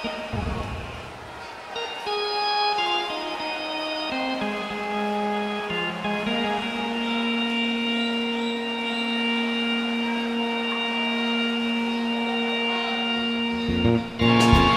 Thank mm -hmm. you.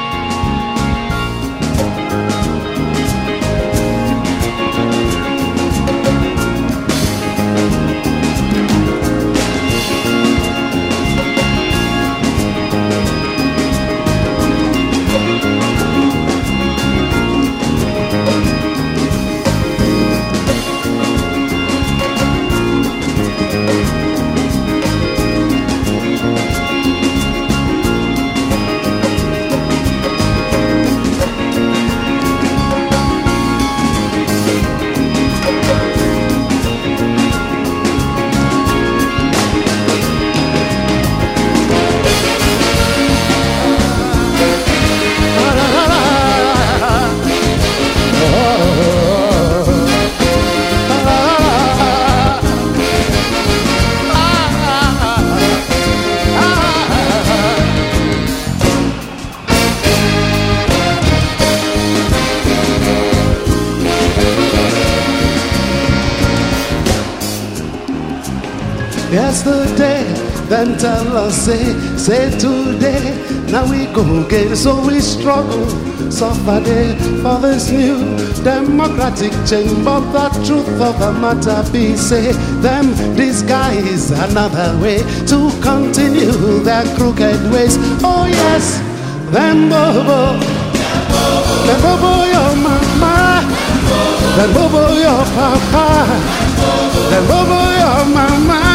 Yesterday, then tell us, say, say today. Now we go again, so we struggle, suffer day for this new democratic change. But the truth of the matter be, say, them disguise another way to continue their crooked ways. Oh yes, them bobo, them bobo your mama, them bobo your papa. Them bobo your mama,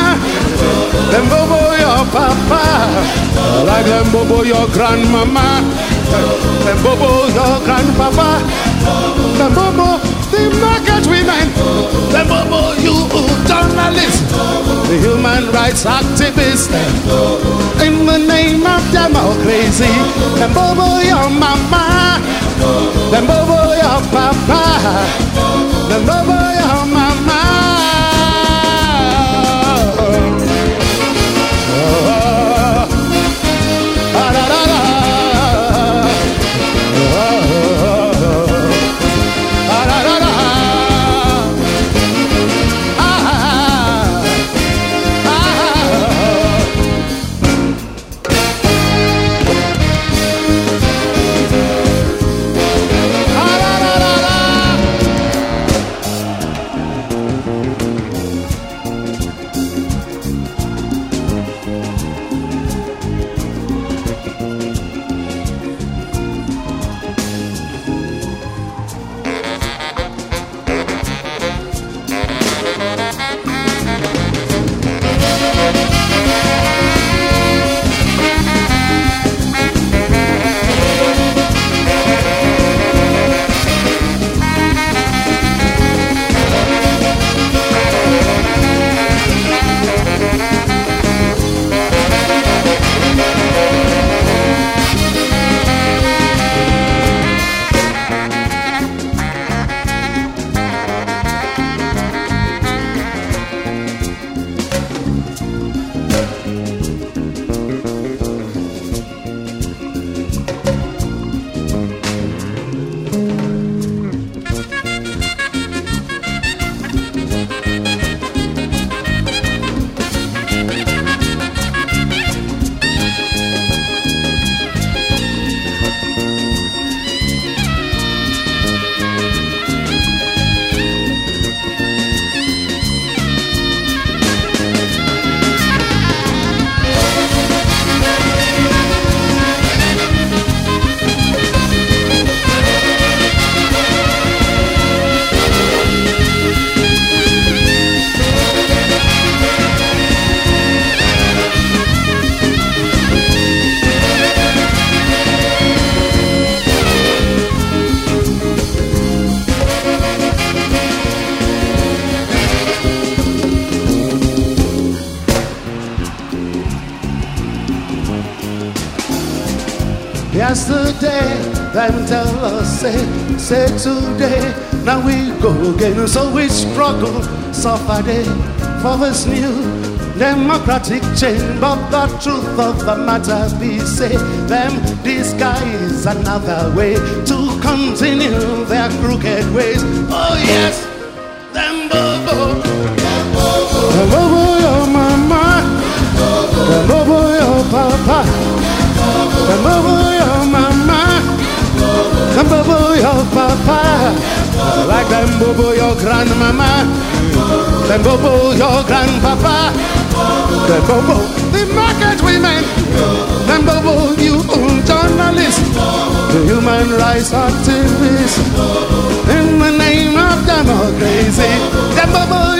them bobo your papa, like them bobo your grandmama, them bobo your grandpapa, them bobo the market women, them bobo you journalists, the human rights activists, in the name of democracy, them bobo your mama, them bobo your papa, them bobo Yesterday, them tell us, say, say today. Now we go again, so we struggle, suffer day for this new democratic change. But the truth of the matter be, say, them disguise another way to continue their crooked ways. Oh yes, bobo your grandmama, them bobo your grandpapa, them bobo the market women, them bobo you journalists, the human rights activists, in the name of democracy, them bobo